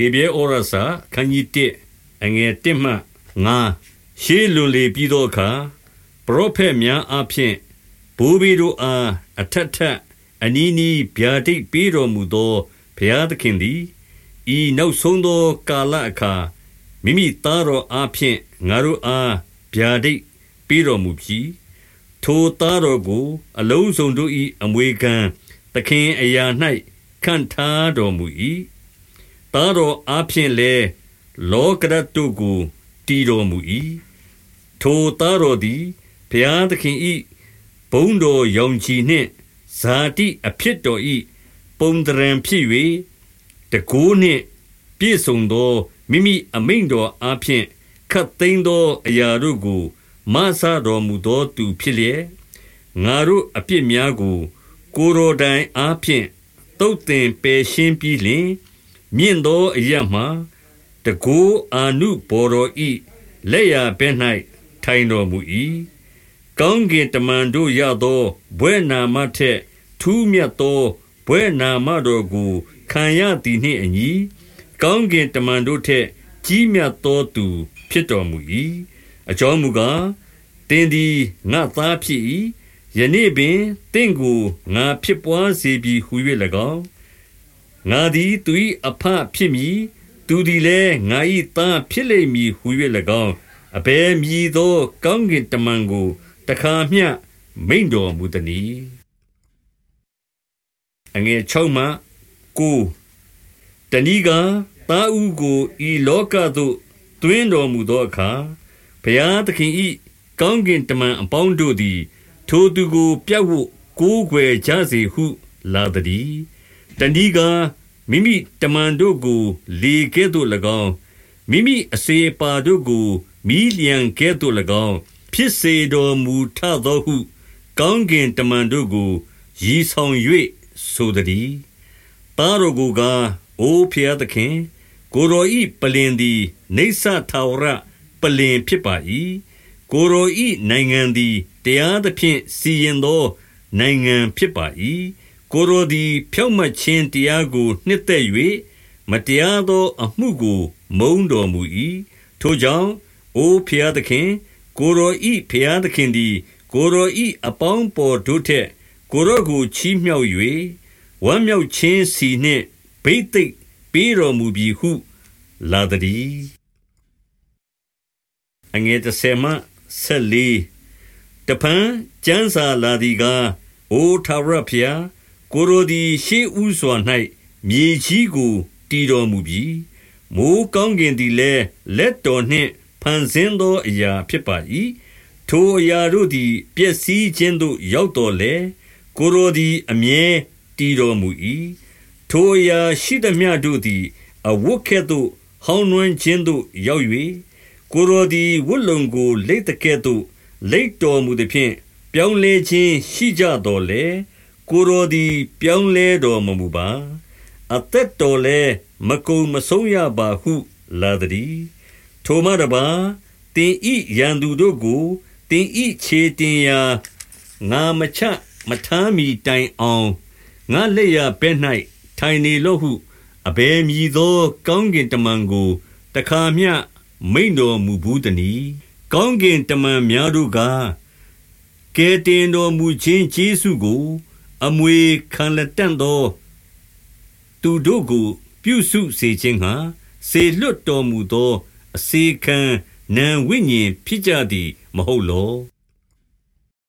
ဟေဘဲဩရစာခန်းကြီး1အငယ်1မှ9ရှေးလွန်လေပြီးသောအခါပရောဖက်များအဖျင်ဘိုးဘီတို့အားအထက်ထက်အနီးနီးဗျာဒိတ်ပေးတော်မူသောဘုရားသခင်သည်ဤနောက်ဆုံးသောကာလအခါမိမိသားတော်အားဖြင့်ငါတို့အားဗျာဒိတ်ပေးတော်မူပြီးထိုသားတော်ကို အလုံးစုံတို့၏အမွေခံသခင်အရာ၌ခံထားတော်မူ၏ သားတော်အားဖြင့်လည်းလောကရတ်တို့ကိုတည်တော်မူ၏ထိုသားတော်သည်ဘုရားသခင်၏ဘုံတော်ယုံကြည်နှင့်ဇာတိအဖြစ်တော်၏ပုံတရံဖြစ်၍တကိုးနှင့်ပြည့်စုံသောမိမိအမိန်တော်အားဖြင့်ခတ်သိမ်းသောအရာတို့ကိုမဆတော်မူသောသူဖြစ်လျက်ငါတို့အပြစ်များကို ကိုရိုတိုင်အားဖြင့်တုတ်တင်ပယ်ရှင်းပြီးလျှင် မြင့်သောအရမှတကိုးအာနုဘော်တော်ဤလက်ရဘဲ၌ထိုင်တော်မူ၏ကောင်းကင်တမန်တို့ရသောဘွဲ့နာမထက်ထူးမြတ်သောဘွဲ့နာမတော်ကိုခံရသည်နှင့်အညီကောင်းကင်တမန်တို့ထက်ကြီးမြတ်သောသူ ဖြစ်တော်မူ၏အကြောင်းမူကားတင်းသည်ငါသားဖြစ်၏ယနေ့ပင်တင့်ကိုငါဖြစ်ပွားစေပြီဟု၍၎င်း ငါသည်သူ၏အဖဖြစ်မည်သူသည်လည်းငါ၏သားဖြစ်လိမ့်မည်ဟု၍၎င်းအဘယ်မည်သော ကောင်းကင်တမန်ကိုတခါမျှမိန်တော်မူသည်။အငယ်6မှ9တဏီကတာဥကိုဤလောကသို့တွင်တော်မူသောအခါဘုရားသခင်၏ကောင်းကင်တမန်အပေါင်းတို့သည် ထိုသူကို ပြတ်ဝတ်ကိုးကွယ်ကြစေဟု လာသည် တဏီကမိမိတမန်တို့ကို လေကဲ့သို့၎င်းမိမိအစေပါတို့ကိုမီးလျံကဲ့သို့၎င်း ဖြစ်စေတော်မူထသောဟု ကောင်းကင်တမန်တို့ကိုရည်ဆောင်၍ဆိုသည်တာတော်ကိုကအိုဖျားသခင် ကိုရောဤပလင်သည်နေဆထာဝရပလင်ဖြစ်ပါ၏ကိုရောဤနိုင်ငံသည်တရားသဖြင့်စီရင်သော နိုင်ငံဖြစ်ပါ၏ ကိုရောသည် ဖြောက်မှတ်ခြင်းတရားကို နှစ်သက်၍မတရားသောအမှုကို မုန်းတော်မူ၏ထိုကြောင့် အိုဖျားသခင် ကိုရောဤဖျားသခင်သည် ကိုရောဤအပေါင်းပေါ်တို့ထက် ကိုရောကို ချီးမြှောက်၍ဝမ်းမြောက်ခြင်းစီနှင့် ဘိသိက်ပေးတော်မူပြီဟု လာသည်အငယ်30မှ14တပန် ကျမ်းစာလာသည်ကား အိုထာဝရဖျား ကိုရိုသည် ရှေးဥစွာ၌မြေကြီးကို တည်တော်မူပြီးမိုးကောင်းကင်သည်လည်း လက်တော်နှင့် ဖန်ဆင်းသောအရာဖြစ်ပါ၏ထိုအရာတို့သည် ပျက်စီးခြင်းသို့ ရောက်တော်လေကိုရိုသည် အမြဲတည်တော်မူ၏ထိုအရာရှိသမျှတို့သည် အဝတ်ကဲ့သို့ ဟောင်းနွမ်းခြင်းသို့ ရောက်၍ကိုရိုသည် ဝတ်လုံကို လိတ်တကဲ့သို့ လိတ်တော်မူသည်ဖြင့် ပြောင်းလဲခြင်းရှိကြတော်လေ ကိုရိုသည် ပြောင်းလဲတော်မမူပါ အသက်တော်လဲမကုံမဆုံးရပါဟု လာသည်ထိုမှတပါတင်ဤရန်သူတို့ကိုတင်ဤခြေတင်ရာ ငါမချမထားမီတိုင်အောင် ငါလက်ရဘဲ၌ထိုင်နေလော့ဟု အဘယ်မည်သော ကောင်းကင်တမန်ကို တခါမျှ မိန်တော်မူဘူးတနီကောင်းကင်တမန်များတို့ကကဲတင်တော်မူခြင်းကျေးဇူးကို အမွေခံလက်တန့်သော သူတို့ကို ပြုစုစေခြင်းဟာစေလွတ်တော်မူသော အစေခံနံဝိညာဉ်ဖြစ်ကြသည် မဟုတ်လော